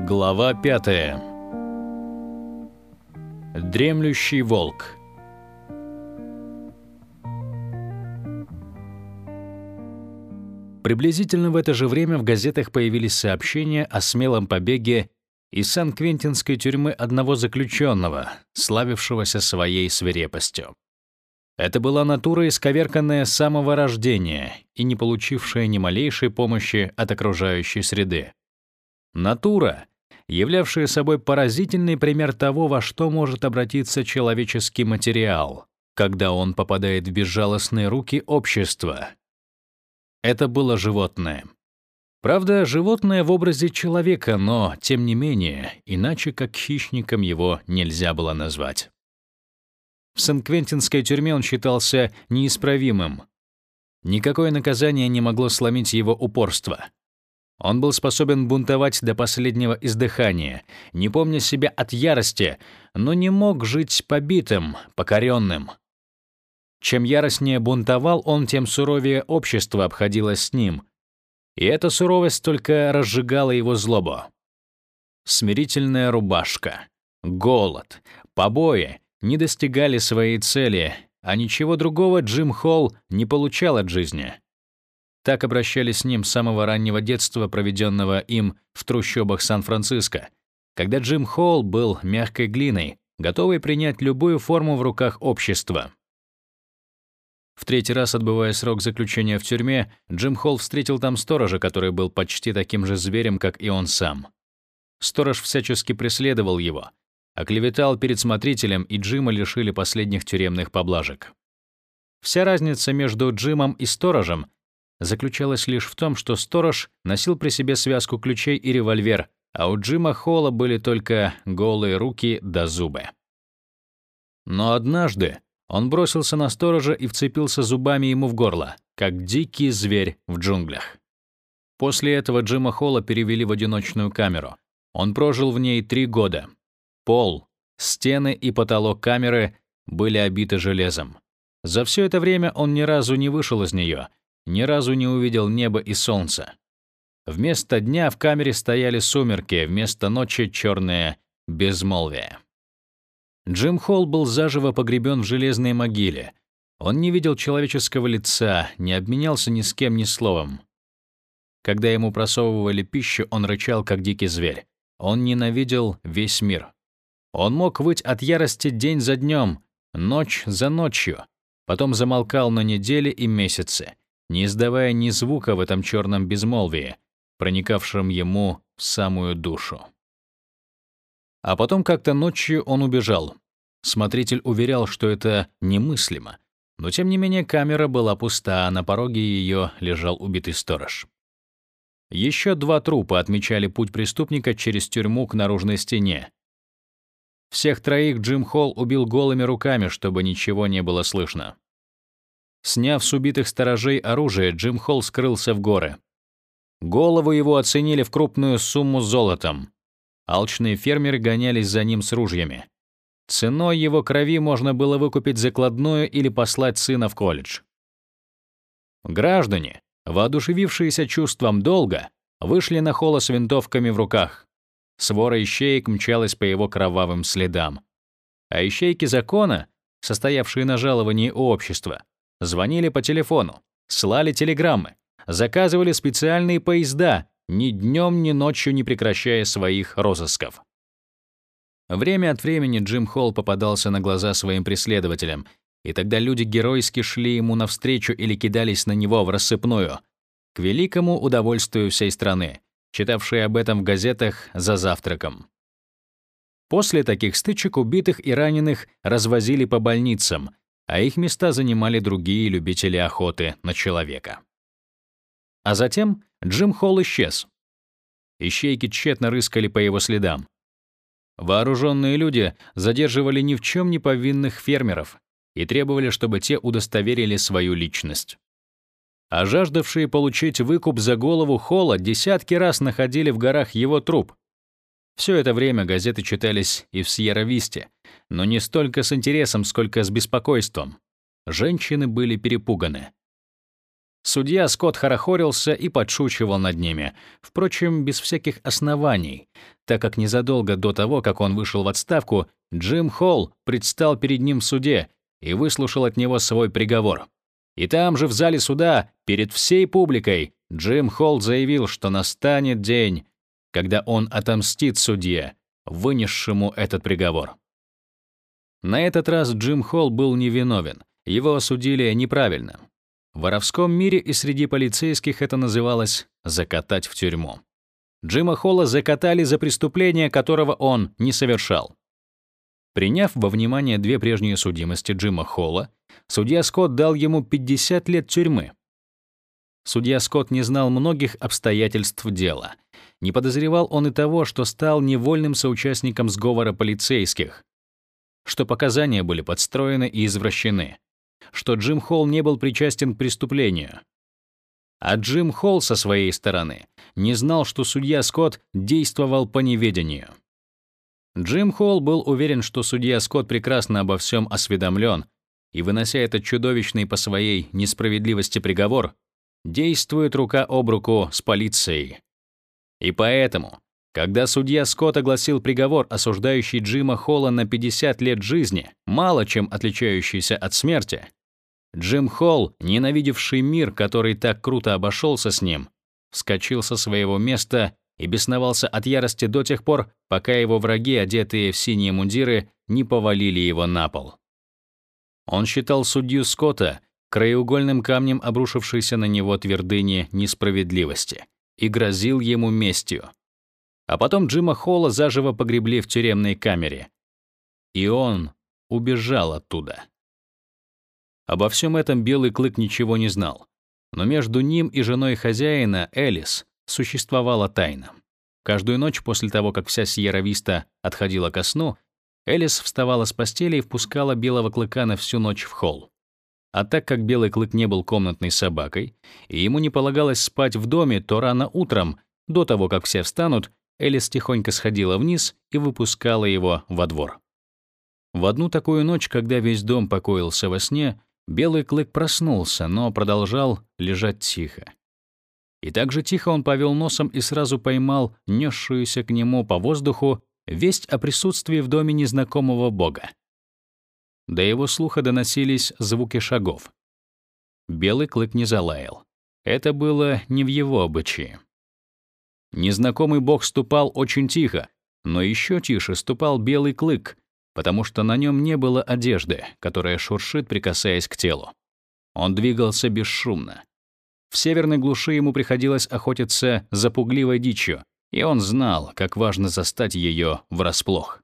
Глава 5. Дремлющий волк. Приблизительно в это же время в газетах появились сообщения о смелом побеге из Сан-Квентинской тюрьмы одного заключенного, славившегося своей свирепостью. Это была натура, исковерканная с самого рождения и не получившая ни малейшей помощи от окружающей среды. Натура, являвшая собой поразительный пример того, во что может обратиться человеческий материал, когда он попадает в безжалостные руки общества. Это было животное. Правда, животное в образе человека, но, тем не менее, иначе как хищником его нельзя было назвать. В Сан-Квентинской тюрьме он считался неисправимым. Никакое наказание не могло сломить его упорство. Он был способен бунтовать до последнего издыхания, не помня себя от ярости, но не мог жить побитым, покоренным. Чем яростнее бунтовал он, тем суровее общество обходилось с ним. И эта суровость только разжигала его злобу. Смирительная рубашка, голод, побои не достигали своей цели, а ничего другого Джим Холл не получал от жизни. Так обращались с ним с самого раннего детства, проведенного им в трущобах Сан-Франциско, когда Джим Холл был мягкой глиной, готовый принять любую форму в руках общества. В третий раз, отбывая срок заключения в тюрьме, Джим Холл встретил там сторожа, который был почти таким же зверем, как и он сам. Сторож всячески преследовал его, оклеветал перед смотрителем, и Джима лишили последних тюремных поблажек. Вся разница между Джимом и сторожем заключалась лишь в том, что сторож носил при себе связку ключей и револьвер, а у Джима Холла были только голые руки да зубы. Но однажды он бросился на сторожа и вцепился зубами ему в горло, как дикий зверь в джунглях. После этого Джима Холла перевели в одиночную камеру. Он прожил в ней три года. Пол, стены и потолок камеры были обиты железом. За все это время он ни разу не вышел из нее ни разу не увидел неба и солнца. Вместо дня в камере стояли сумерки, вместо ночи — черное безмолвие. Джим Холл был заживо погребен в железной могиле. Он не видел человеческого лица, не обменялся ни с кем ни словом. Когда ему просовывали пищу, он рычал, как дикий зверь. Он ненавидел весь мир. Он мог выть от ярости день за днем, ночь за ночью, потом замолкал на недели и месяцы не издавая ни звука в этом черном безмолвии, проникавшем ему в самую душу. А потом как-то ночью он убежал. Смотритель уверял, что это немыслимо, но тем не менее камера была пуста, а на пороге ее лежал убитый сторож. Еще два трупа отмечали путь преступника через тюрьму к наружной стене. Всех троих Джим Холл убил голыми руками, чтобы ничего не было слышно. Сняв с убитых сторожей оружие, Джим Холл скрылся в горы. Голову его оценили в крупную сумму золотом. Алчные фермеры гонялись за ним с ружьями. Ценой его крови можно было выкупить закладную или послать сына в колледж. Граждане, воодушевившиеся чувством долга, вышли на Холла с винтовками в руках. Свора ищеек мчалась по его кровавым следам. А ищейки закона, состоявшие на жаловании у общества, звонили по телефону, слали телеграммы, заказывали специальные поезда, ни днем, ни ночью не прекращая своих розысков. Время от времени Джим Холл попадался на глаза своим преследователям, и тогда люди геройски шли ему навстречу или кидались на него в рассыпную, к великому удовольствию всей страны, читавшей об этом в газетах за завтраком. После таких стычек убитых и раненых развозили по больницам, а их места занимали другие любители охоты на человека. А затем Джим Холл исчез. Ищейки тщетно рыскали по его следам. Вооруженные люди задерживали ни в чем не повинных фермеров и требовали, чтобы те удостоверили свою личность. А жаждавшие получить выкуп за голову Холла десятки раз находили в горах его труп. Все это время газеты читались и в Сьерра-Висте, но не столько с интересом, сколько с беспокойством. Женщины были перепуганы. Судья Скотт хорохорился и подшучивал над ними, впрочем, без всяких оснований, так как незадолго до того, как он вышел в отставку, Джим Холл предстал перед ним в суде и выслушал от него свой приговор. И там же в зале суда, перед всей публикой, Джим Холл заявил, что настанет день, когда он отомстит судье, вынесшему этот приговор. На этот раз Джим Холл был невиновен, его осудили неправильно. В воровском мире и среди полицейских это называлось «закатать в тюрьму». Джима Холла закатали за преступление, которого он не совершал. Приняв во внимание две прежние судимости Джима Холла, судья Скотт дал ему 50 лет тюрьмы. Судья Скотт не знал многих обстоятельств дела. Не подозревал он и того, что стал невольным соучастником сговора полицейских, что показания были подстроены и извращены, что Джим Холл не был причастен к преступлению. А Джим Холл со своей стороны не знал, что судья Скотт действовал по неведению. Джим Холл был уверен, что судья Скотт прекрасно обо всем осведомлен, и, вынося этот чудовищный по своей несправедливости приговор, действует рука об руку с полицией. И поэтому, когда судья Скотт огласил приговор, осуждающий Джима Холла на 50 лет жизни, мало чем отличающийся от смерти, Джим Холл, ненавидевший мир, который так круто обошелся с ним, вскочил со своего места и бесновался от ярости до тех пор, пока его враги, одетые в синие мундиры, не повалили его на пол. Он считал судью Скотта краеугольным камнем обрушившейся на него твердыни несправедливости и грозил ему местью. А потом Джима Холла заживо погребли в тюремной камере. И он убежал оттуда. Обо всем этом Белый Клык ничего не знал. Но между ним и женой хозяина, Элис, существовала тайна. Каждую ночь после того, как вся Сьерра-Виста отходила ко сну, Элис вставала с постели и впускала Белого Клыка на всю ночь в холл. А так как Белый Клык не был комнатной собакой, и ему не полагалось спать в доме, то рано утром, до того, как все встанут, Элис тихонько сходила вниз и выпускала его во двор. В одну такую ночь, когда весь дом покоился во сне, Белый клык проснулся, но продолжал лежать тихо. И так же тихо он повел носом и сразу поймал несшуюся к нему по воздуху весть о присутствии в доме незнакомого бога. До его слуха доносились звуки шагов. Белый клык не залаял. Это было не в его обычае. Незнакомый бог ступал очень тихо, но еще тише ступал белый клык, потому что на нем не было одежды, которая шуршит, прикасаясь к телу. Он двигался бесшумно. В северной глуши ему приходилось охотиться за пугливой дичью, и он знал, как важно застать ее врасплох.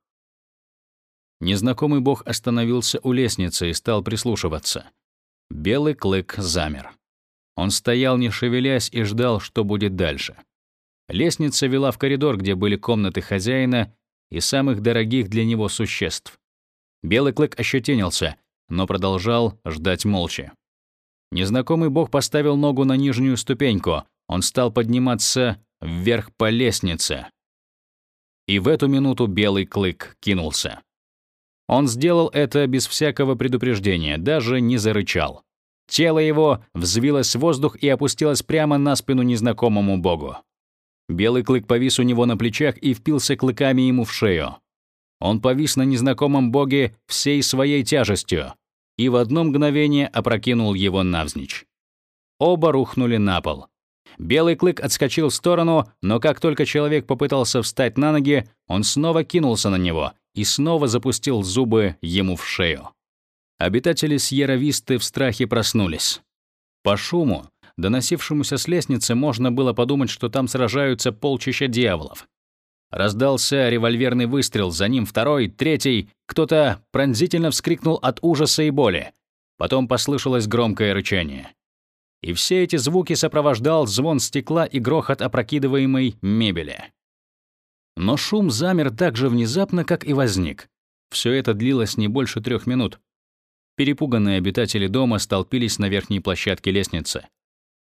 Незнакомый бог остановился у лестницы и стал прислушиваться. Белый клык замер. Он стоял, не шевелясь, и ждал, что будет дальше. Лестница вела в коридор, где были комнаты хозяина и самых дорогих для него существ. Белый клык ощетинился, но продолжал ждать молча. Незнакомый бог поставил ногу на нижнюю ступеньку. Он стал подниматься вверх по лестнице. И в эту минуту белый клык кинулся. Он сделал это без всякого предупреждения, даже не зарычал. Тело его взвилось в воздух и опустилось прямо на спину незнакомому богу. Белый клык повис у него на плечах и впился клыками ему в шею. Он повис на незнакомом боге всей своей тяжестью и в одно мгновение опрокинул его навзничь. Оба рухнули на пол. Белый клык отскочил в сторону, но как только человек попытался встать на ноги, он снова кинулся на него и снова запустил зубы ему в шею. Обитатели Сьерра-Висты в страхе проснулись. По шуму доносившемуся с лестницы, можно было подумать, что там сражаются полчища дьяволов. Раздался револьверный выстрел, за ним второй, третий. Кто-то пронзительно вскрикнул от ужаса и боли. Потом послышалось громкое рычание. И все эти звуки сопровождал звон стекла и грохот опрокидываемой мебели. Но шум замер так же внезапно, как и возник. Все это длилось не больше трех минут. Перепуганные обитатели дома столпились на верхней площадке лестницы.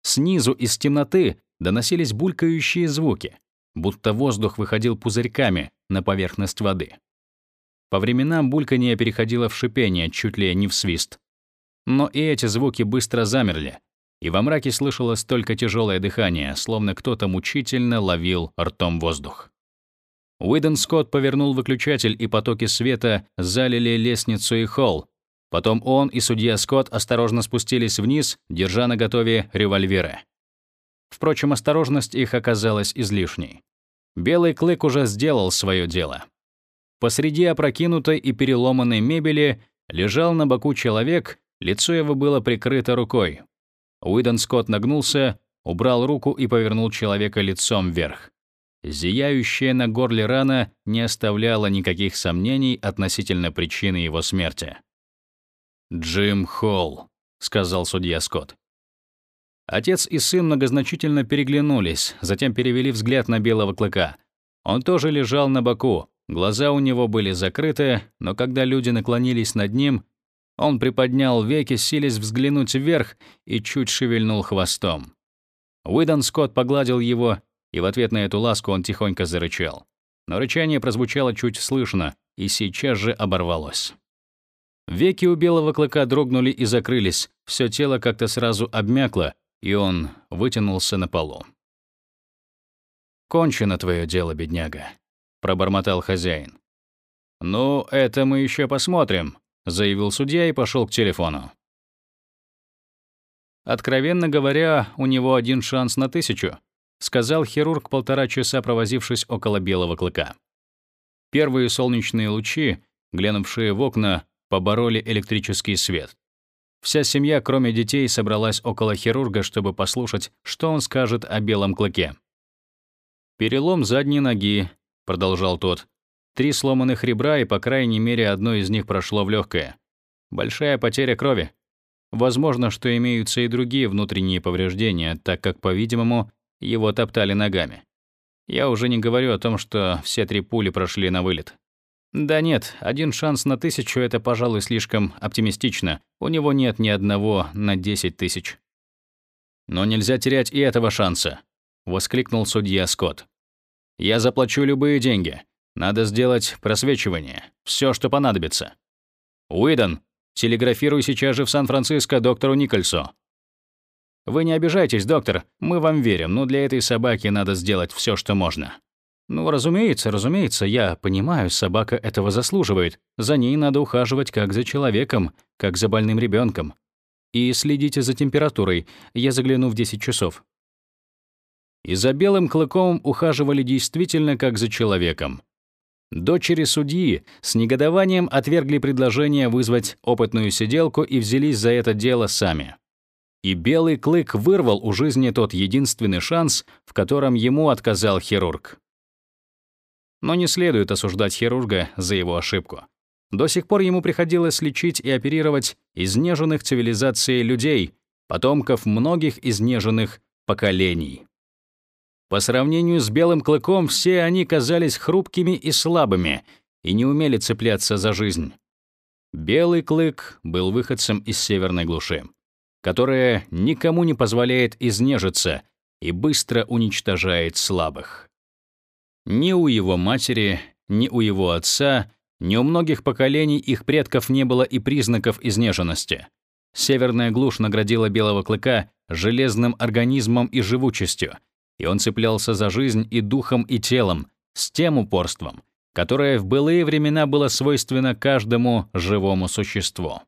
Снизу из темноты доносились булькающие звуки, будто воздух выходил пузырьками на поверхность воды. По временам бульканье переходило в шипение, чуть ли не в свист. Но и эти звуки быстро замерли, и во мраке слышалось только тяжелое дыхание, словно кто-то мучительно ловил ртом воздух. Уидон Скотт повернул выключатель, и потоки света залили лестницу и холл. Потом он и судья Скотт осторожно спустились вниз, держа наготове револьверы. Впрочем, осторожность их оказалась излишней. Белый клык уже сделал свое дело. Посреди опрокинутой и переломанной мебели лежал на боку человек, лицо его было прикрыто рукой. Уидон Скотт нагнулся, убрал руку и повернул человека лицом вверх. Зияющая на горле рана не оставляла никаких сомнений относительно причины его смерти. «Джим Холл», — сказал судья Скотт. Отец и сын многозначительно переглянулись, затем перевели взгляд на белого клыка. Он тоже лежал на боку, глаза у него были закрыты, но когда люди наклонились над ним, он приподнял веки, силясь взглянуть вверх и чуть шевельнул хвостом. Уидон Скотт погладил его, и в ответ на эту ласку он тихонько зарычал. Но рычание прозвучало чуть слышно и сейчас же оборвалось. Веки у белого клыка дрогнули и закрылись, все тело как-то сразу обмякло, и он вытянулся на полу. «Кончено твое дело, бедняга», — пробормотал хозяин. «Ну, это мы еще посмотрим», заявил судья и пошел к телефону. Откровенно говоря, у него один шанс на тысячу, сказал хирург, полтора часа провозившись около белого клыка. Первые солнечные лучи, глянувшие в окна, побороли электрический свет. Вся семья, кроме детей, собралась около хирурга, чтобы послушать, что он скажет о белом клыке. «Перелом задней ноги», — продолжал тот, Три сломанных ребра, и по крайней мере одно из них прошло в легкое. Большая потеря крови. Возможно, что имеются и другие внутренние повреждения, так как, по-видимому, его топтали ногами. Я уже не говорю о том, что все три пули прошли на вылет. Да нет, один шанс на тысячу — это, пожалуй, слишком оптимистично. У него нет ни одного на десять тысяч. «Но нельзя терять и этого шанса», — воскликнул судья Скотт. «Я заплачу любые деньги. Надо сделать просвечивание. Все, что понадобится. Уидон, телеграфируй сейчас же в Сан-Франциско доктору Никольсу. Вы не обижайтесь, доктор, мы вам верим, но для этой собаки надо сделать все, что можно. Ну, разумеется, разумеется, я понимаю, собака этого заслуживает. За ней надо ухаживать как за человеком, как за больным ребенком. И следите за температурой. Я загляну в 10 часов. И за белым клыком ухаживали действительно как за человеком. Дочери судьи с негодованием отвергли предложение вызвать опытную сиделку и взялись за это дело сами. И белый клык вырвал у жизни тот единственный шанс, в котором ему отказал хирург. Но не следует осуждать хирурга за его ошибку. До сих пор ему приходилось лечить и оперировать изнеженных цивилизацией людей, потомков многих изнеженных поколений. По сравнению с белым клыком, все они казались хрупкими и слабыми и не умели цепляться за жизнь. Белый клык был выходцем из северной глуши, которая никому не позволяет изнежиться и быстро уничтожает слабых. Ни у его матери, ни у его отца, ни у многих поколений их предков не было и признаков изнеженности. Северная глушь наградила белого клыка железным организмом и живучестью, и он цеплялся за жизнь и духом, и телом, с тем упорством, которое в былые времена было свойственно каждому живому существу.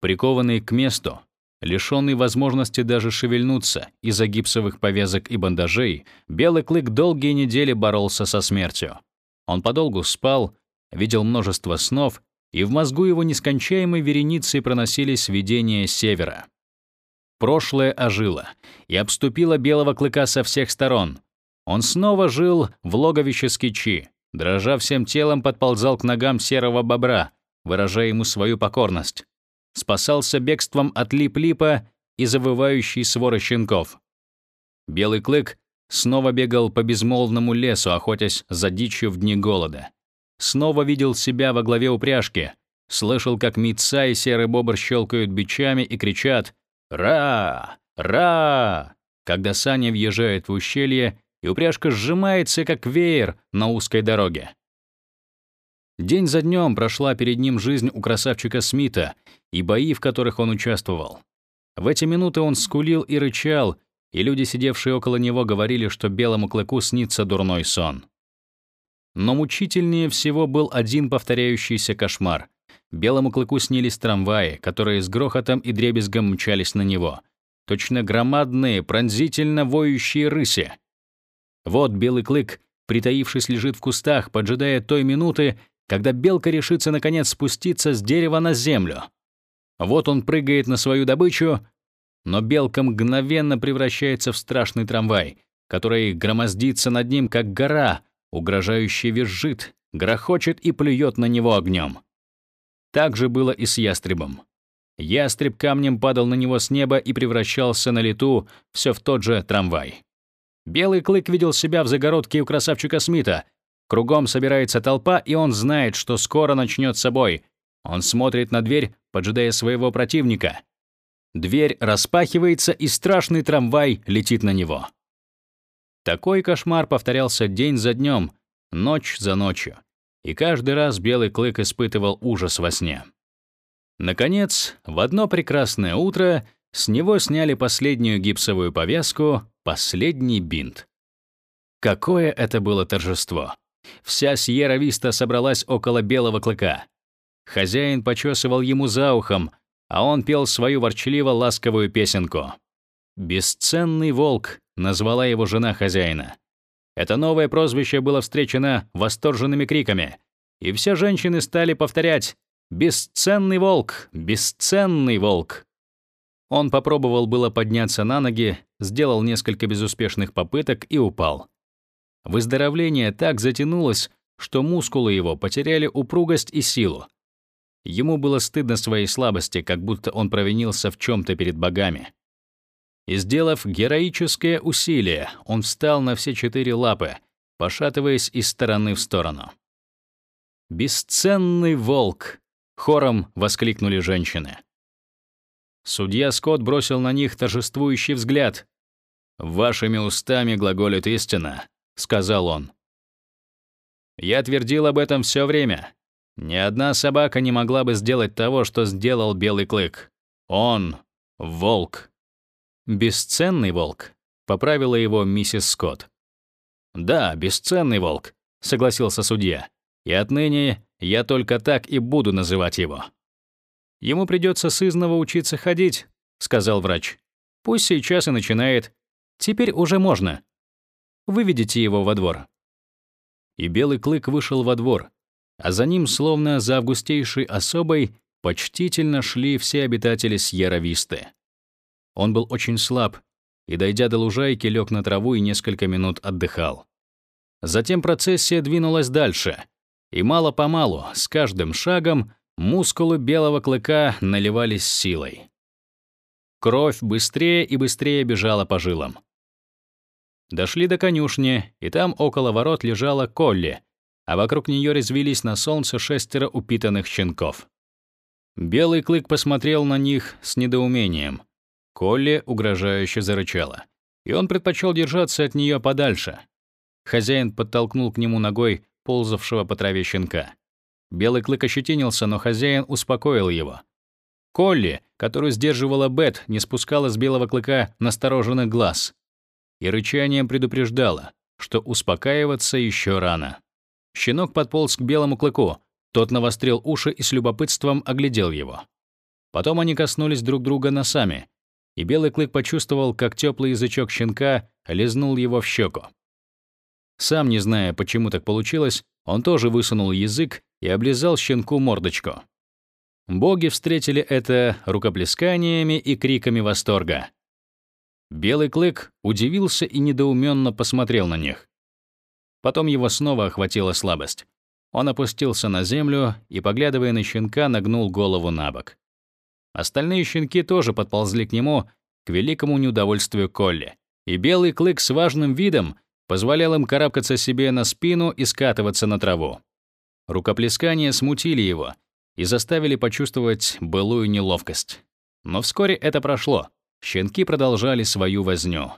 Прикованный к месту, лишенный возможности даже шевельнуться из-за гипсовых повязок и бандажей, Белый клык долгие недели боролся со смертью. Он подолгу спал, видел множество снов, и в мозгу его нескончаемой вереницей проносились видения севера. Прошлое ожило и обступило белого клыка со всех сторон. Он снова жил в логовище скичи, дрожа всем телом подползал к ногам серого бобра, выражая ему свою покорность. Спасался бегством от лип-липа и завывающей своры щенков. Белый клык снова бегал по безмолвному лесу, охотясь за дичью в дни голода. Снова видел себя во главе упряжки, слышал, как Митца и серый бобр щелкают бичами и кричат Ра! Ра! Когда сани въезжают в ущелье, и упряжка сжимается, как веер на узкой дороге. День за днем прошла перед ним жизнь у красавчика Смита и бои, в которых он участвовал. В эти минуты он скулил и рычал, и люди, сидевшие около него, говорили, что белому клыку снится дурной сон. Но мучительнее всего был один повторяющийся кошмар. Белому клыку снились трамваи, которые с грохотом и дребезгом мчались на него. Точно громадные, пронзительно воющие рыси. Вот белый клык, притаившись, лежит в кустах, поджидая той минуты, когда белка решится наконец спуститься с дерева на землю. Вот он прыгает на свою добычу, но белка мгновенно превращается в страшный трамвай, который громоздится над ним, как гора, угрожающе визжит, грохочет и плюет на него огнем. Так же было и с ястребом. Ястреб камнем падал на него с неба и превращался на лету все в тот же трамвай. Белый клык видел себя в загородке у красавчика Смита. Кругом собирается толпа, и он знает, что скоро начнется бой. Он смотрит на дверь, поджидая своего противника. Дверь распахивается, и страшный трамвай летит на него. Такой кошмар повторялся день за днем, ночь за ночью, и каждый раз белый клык испытывал ужас во сне. Наконец, в одно прекрасное утро с него сняли последнюю гипсовую повязку, последний бинт. Какое это было торжество! Вся Сьерра-Виста собралась около белого клыка. Хозяин почесывал ему за ухом, а он пел свою ворчливо-ласковую песенку. «Бесценный волк», — назвала его жена хозяина. Это новое прозвище было встречено восторженными криками, и все женщины стали повторять «Бесценный волк! Бесценный волк!». Он попробовал было подняться на ноги, сделал несколько безуспешных попыток и упал. Выздоровление так затянулось, что мускулы его потеряли упругость и силу. Ему было стыдно своей слабости, как будто он провинился в чем то перед богами. И сделав героическое усилие, он встал на все четыре лапы, пошатываясь из стороны в сторону. «Бесценный волк!» — хором воскликнули женщины. Судья Скотт бросил на них торжествующий взгляд. «Вашими устами глаголит истина», — сказал он. «Я твердил об этом все время. Ни одна собака не могла бы сделать того, что сделал Белый Клык. Он — волк». «Бесценный волк», — поправила его миссис Скотт. «Да, бесценный волк», — согласился судья. «И отныне я только так и буду называть его». «Ему придется сызново учиться ходить», — сказал врач. «Пусть сейчас и начинает. Теперь уже можно. Выведите его во двор». И белый клык вышел во двор, а за ним, словно за августейшей особой, почтительно шли все обитатели Сьерра-Висты. Он был очень слаб, и, дойдя до лужайки, лег на траву и несколько минут отдыхал. Затем процессия двинулась дальше, и мало-помалу, с каждым шагом, мускулы белого клыка наливались силой. Кровь быстрее и быстрее бежала по жилам. Дошли до конюшни, и там около ворот лежала Колли, а вокруг нее резвились на солнце шестеро упитанных щенков. Белый клык посмотрел на них с недоумением. Колли угрожающе зарычала, и он предпочел держаться от нее подальше. Хозяин подтолкнул к нему ногой ползавшего по траве щенка. Белый клык ощетинился, но хозяин успокоил его. Колли, которую сдерживала Бет, не спускала с белого клыка настороженных глаз. И рычанием предупреждала, что успокаиваться еще рано. Щенок подполз к белому клыку, тот навострил уши и с любопытством оглядел его. Потом они коснулись друг друга носами, и белый клык почувствовал, как теплый язычок щенка лизнул его в щеку. Сам не зная, почему так получилось, он тоже высунул язык и облизал щенку мордочку. Боги встретили это рукоплесканиями и криками восторга. Белый клык удивился и недоуменно посмотрел на них. Потом его снова охватила слабость. Он опустился на землю и, поглядывая на щенка, нагнул голову на бок. Остальные щенки тоже подползли к нему, к великому неудовольствию Колли. И белый клык с важным видом позволял им карабкаться себе на спину и скатываться на траву. Рукоплескания смутили его и заставили почувствовать былую неловкость. Но вскоре это прошло. Щенки продолжали свою возню.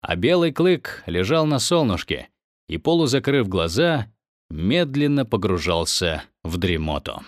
А белый клык лежал на солнышке и, полузакрыв глаза, медленно погружался в дремоту.